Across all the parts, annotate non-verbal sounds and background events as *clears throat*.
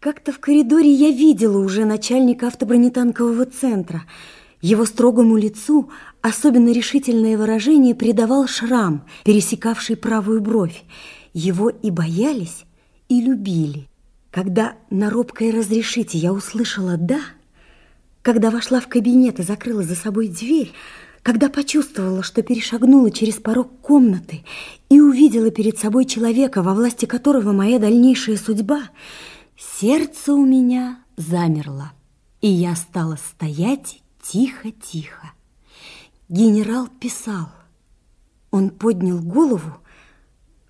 Как-то в коридоре я видела уже начальника автобронетанкового центра. Его строгому лицу особенно решительное выражение придавал шрам, пересекавший правую бровь. Его и боялись, и любили. Когда на робкое «разрешите» я услышала «да», когда вошла в кабинет и закрыла за собой дверь, когда почувствовала, что перешагнула через порог комнаты и увидела перед собой человека, во власти которого моя дальнейшая судьба – Сердце у меня замерло, и я стала стоять тихо-тихо. Генерал писал. Он поднял голову,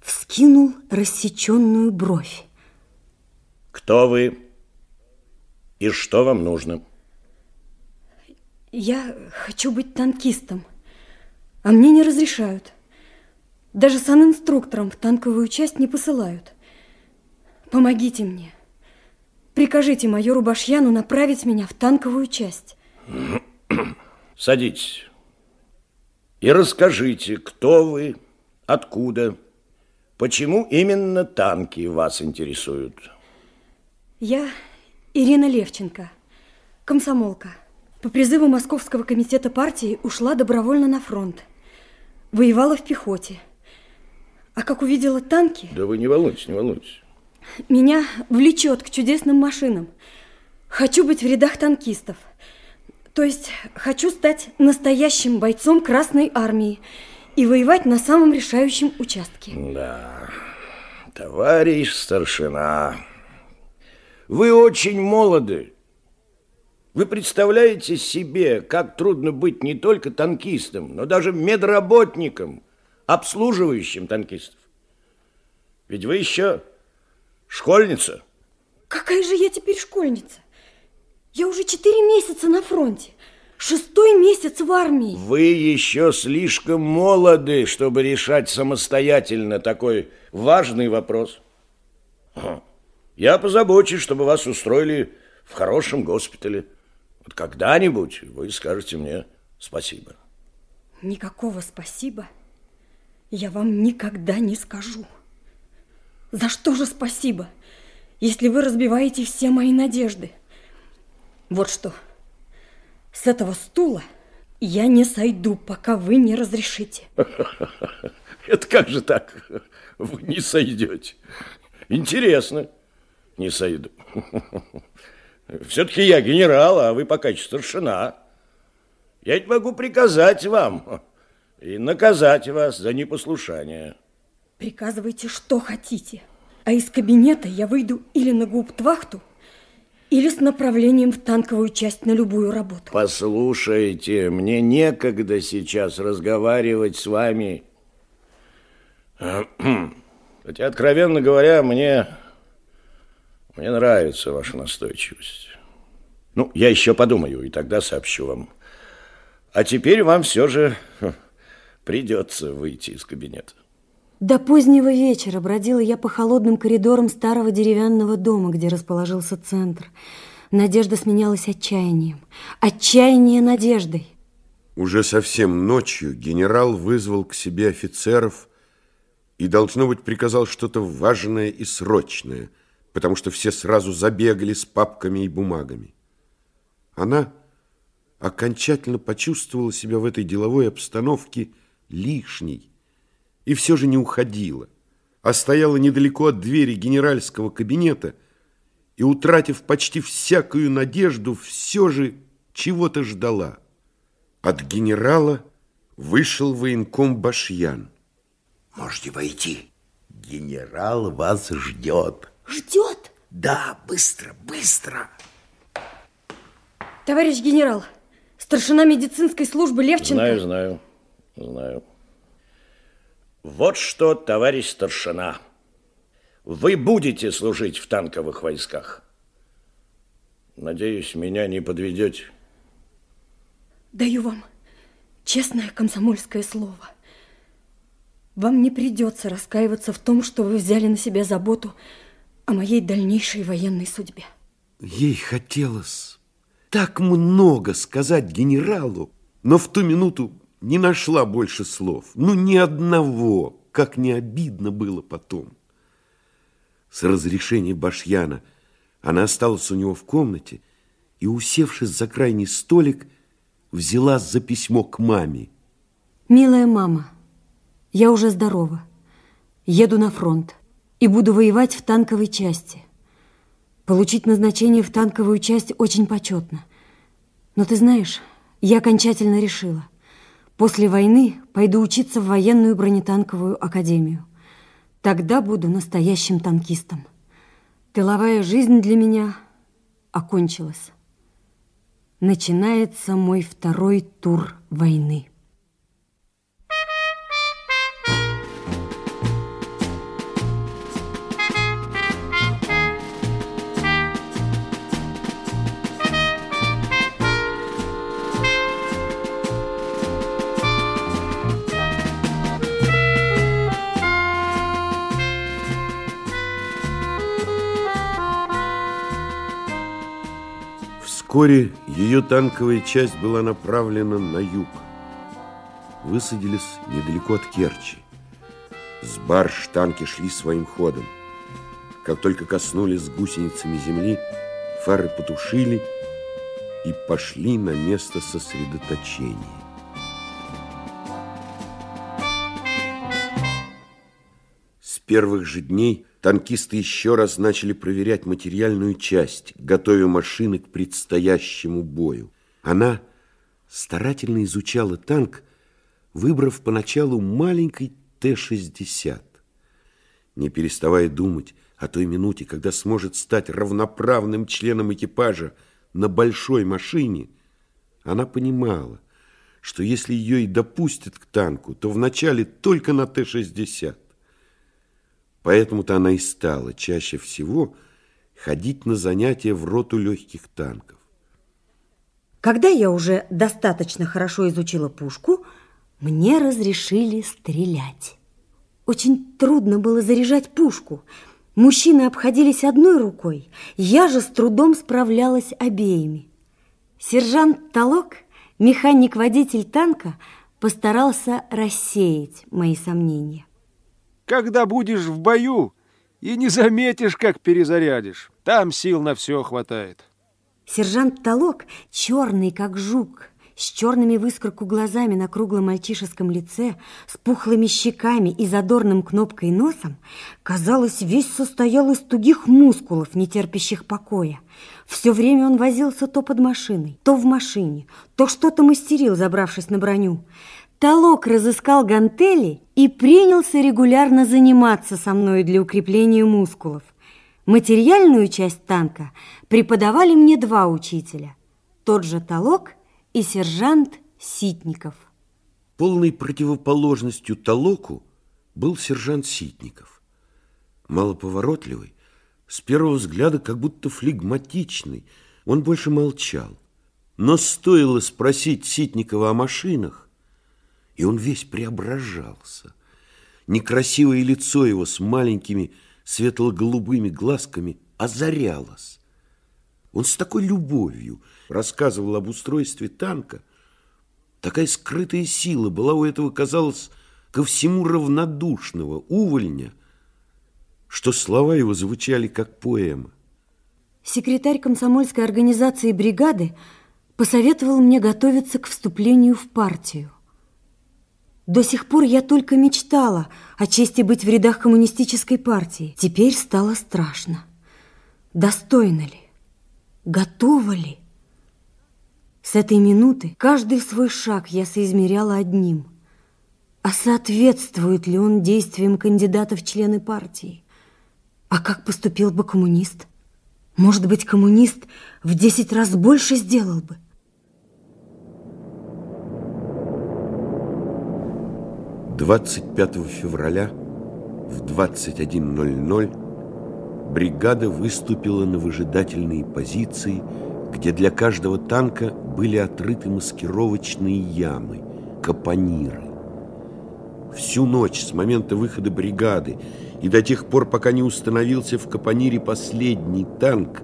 вскинул рассеченную бровь. Кто вы и что вам нужно? Я хочу быть танкистом, а мне не разрешают. Даже санинструктором в танковую часть не посылают. Помогите мне. Прикажите майору Башьяну направить меня в танковую часть. Садитесь. И расскажите, кто вы, откуда, почему именно танки вас интересуют. Я Ирина Левченко, комсомолка. По призыву Московского комитета партии ушла добровольно на фронт. Воевала в пехоте. А как увидела танки... Да вы не волнуйтесь, не волнуйтесь. Меня влечет к чудесным машинам. Хочу быть в рядах танкистов. То есть хочу стать настоящим бойцом Красной Армии и воевать на самом решающем участке. Да, товарищ старшина, вы очень молоды. Вы представляете себе, как трудно быть не только танкистом, но даже медработником, обслуживающим танкистов. Ведь вы еще Школьница? Какая же я теперь школьница? Я уже четыре месяца на фронте. Шестой месяц в армии. Вы еще слишком молоды, чтобы решать самостоятельно такой важный вопрос. Я позабочусь, чтобы вас устроили в хорошем госпитале. Вот когда-нибудь вы скажете мне спасибо. Никакого спасибо я вам никогда не скажу. За что же спасибо, если вы разбиваете все мои надежды? Вот что, с этого стула я не сойду, пока вы не разрешите. *laughs* Это как же так? Вы не сойдете. Интересно. Не сойду. *laughs* Все-таки я генерал, а вы пока старшина. Я ведь могу приказать вам и наказать вас за непослушание. Приказывайте, что хотите. А из кабинета я выйду или на губтвахту, или с направлением в танковую часть на любую работу. Послушайте, мне некогда сейчас разговаривать с вами. *clears throat* Хотя, откровенно говоря, мне, мне нравится ваша настойчивость. Ну, я еще подумаю, и тогда сообщу вам. А теперь вам все же придется выйти из кабинета. До позднего вечера бродила я по холодным коридорам старого деревянного дома, где расположился центр. Надежда сменялась отчаянием. Отчаяние надеждой. Уже совсем ночью генерал вызвал к себе офицеров и, должно быть, приказал что-то важное и срочное, потому что все сразу забегали с папками и бумагами. Она окончательно почувствовала себя в этой деловой обстановке лишней, и все же не уходила, а стояла недалеко от двери генеральского кабинета и, утратив почти всякую надежду, все же чего-то ждала. От генерала вышел военком Башьян. Можете войти. Генерал вас ждет. Ждет? Да, быстро, быстро. Товарищ генерал, старшина медицинской службы Левченко... Знаю, знаю, знаю. Вот что, товарищ старшина, вы будете служить в танковых войсках. Надеюсь, меня не подведете. Даю вам честное комсомольское слово. Вам не придется раскаиваться в том, что вы взяли на себя заботу о моей дальнейшей военной судьбе. Ей хотелось так много сказать генералу, но в ту минуту не нашла больше слов. Ну, ни одного, как не обидно было потом. С разрешения Башьяна Она осталась у него в комнате и, усевшись за крайний столик, взялась за письмо к маме. Милая мама, я уже здорова. Еду на фронт и буду воевать в танковой части. Получить назначение в танковую часть очень почетно. Но ты знаешь, я окончательно решила. После войны пойду учиться в военную бронетанковую академию. Тогда буду настоящим танкистом. Тыловая жизнь для меня окончилась. Начинается мой второй тур войны. Вскоре ее танковая часть была направлена на юг. Высадились недалеко от Керчи. С барж танки шли своим ходом. Как только коснулись гусеницами земли, фары потушили и пошли на место сосредоточения. С первых же дней танкисты еще раз начали проверять материальную часть, готовя машины к предстоящему бою. Она старательно изучала танк, выбрав поначалу маленький Т-60. Не переставая думать о той минуте, когда сможет стать равноправным членом экипажа на большой машине, она понимала, что если ее и допустят к танку, то вначале только на Т-60. Поэтому-то она и стала чаще всего ходить на занятия в роту легких танков. Когда я уже достаточно хорошо изучила пушку, мне разрешили стрелять. Очень трудно было заряжать пушку. Мужчины обходились одной рукой, я же с трудом справлялась обеими. Сержант Толок, механик-водитель танка, постарался рассеять мои сомнения когда будешь в бою, и не заметишь, как перезарядишь. Там сил на все хватает. Сержант Толок, черный как жук, с черными выскорку глазами на круглом мальчишеском лице, с пухлыми щеками и задорным кнопкой носом, казалось, весь состоял из тугих мускулов, не терпящих покоя. Все время он возился то под машиной, то в машине, то что-то мастерил, забравшись на броню. Толок разыскал гантели и принялся регулярно заниматься со мной для укрепления мускулов. Материальную часть танка преподавали мне два учителя. Тот же Толок и сержант Ситников. Полной противоположностью Толоку был сержант Ситников. Малоповоротливый, с первого взгляда как будто флегматичный, он больше молчал. Но стоило спросить Ситникова о машинах, и он весь преображался. Некрасивое лицо его с маленькими светло-голубыми глазками озарялось. Он с такой любовью рассказывал об устройстве танка. Такая скрытая сила была у этого, казалось, ко всему равнодушного увольня, что слова его звучали как поэма. Секретарь комсомольской организации бригады посоветовал мне готовиться к вступлению в партию. До сих пор я только мечтала о чести быть в рядах коммунистической партии. Теперь стало страшно. Достойно ли? Готова ли? С этой минуты каждый свой шаг я соизмеряла одним. А соответствует ли он действиям кандидата в члены партии? А как поступил бы коммунист? Может быть, коммунист в десять раз больше сделал бы? 25 февраля в 21.00 бригада выступила на выжидательные позиции, где для каждого танка были отрыты маскировочные ямы, капониры. Всю ночь с момента выхода бригады и до тех пор, пока не установился в капонире последний танк,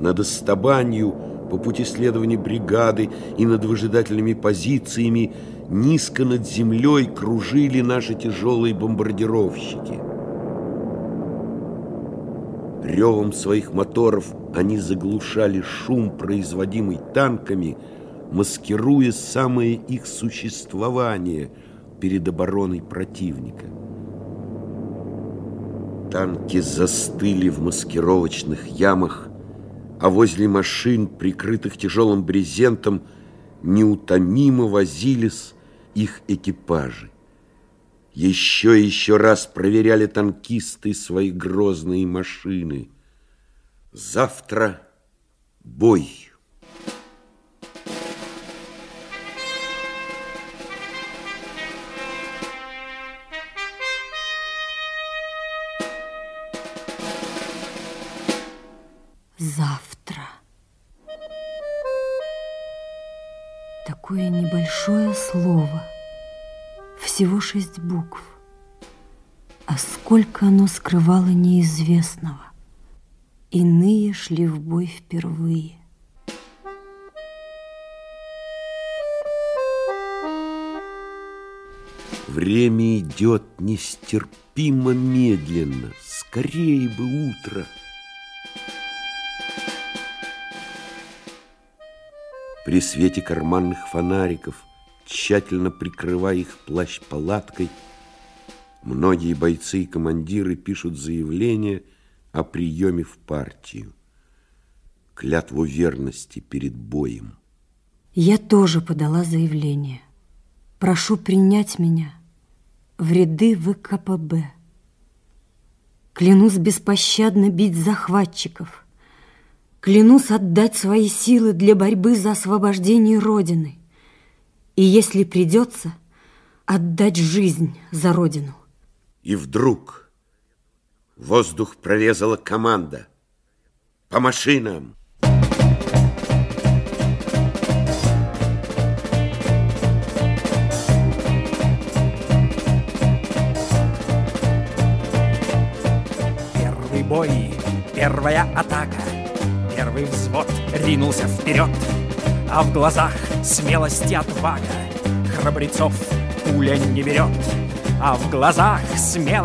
над Остабанью по пути следования бригады и над выжидательными позициями низко над землей кружили наши тяжелые бомбардировщики. Ревом своих моторов они заглушали шум, производимый танками, маскируя самое их существование перед обороной противника. Танки застыли в маскировочных ямах, а возле машин, прикрытых тяжелым брезентом, неутомимо возились их экипажи. Еще и еще раз проверяли танкисты свои грозные машины. Завтра бой. Слово. Всего шесть букв. А сколько оно скрывало неизвестного. Иные шли в бой впервые. Время идет нестерпимо медленно. Скорее бы утро. При свете карманных фонариков, тщательно прикрывая их плащ-палаткой, многие бойцы и командиры пишут заявление о приеме в партию, клятву верности перед боем. Я тоже подала заявление. Прошу принять меня в ряды ВКПБ. Клянусь беспощадно бить захватчиков. Клянусь отдать свои силы для борьбы за освобождение Родины. И если придется, отдать жизнь за Родину. И вдруг воздух прорезала команда. По машинам! Первый бой, первая атака, первый взвод ринулся вперед, а в глазах смелость и отвага храбрецов пуля не берет, а в глазах смелость